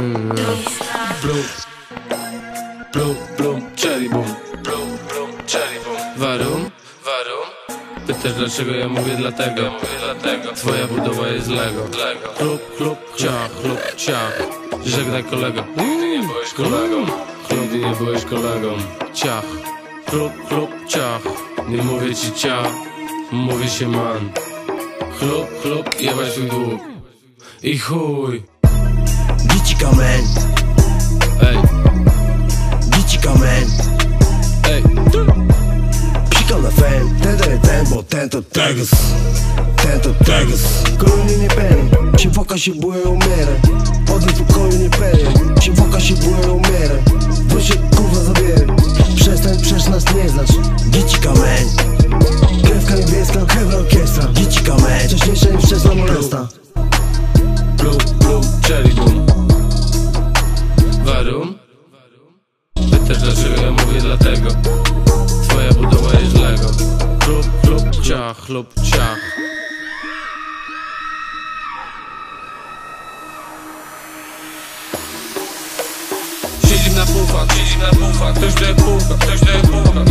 Blum, blum, blum, cherry boom Blum, blum, cherry boom Warum, warum? Pytasz dlaczego, ja mówię dlatego, ja mówię dlatego. Twoja budowa jest Lego, Lego. Chlub, chlub, ciach, chlub, ciach. Żegnaj kolego. Nigdy nie byłeś kolegą. Nigdy nie byłeś kolegą. Ciach, chlub, chlub, ciach. Nie mówię ci ciach. Mówi się man. Chlub, chlub, jebać w dług I chuj. Mítica Man Ei Mítica Man Ei Pica na fame, tenta e tempo, tenta tagas Tenta tagas Kronin e pen, ci foca și buie o mere Te rzeczy ja mówię dlatego. Twoja budowa jest Lego. Chlub, chlub, ciach, lub ciach. Siedzimy na pufach, siedzimy na pufach Ktoś drepówka, ktoś drepówka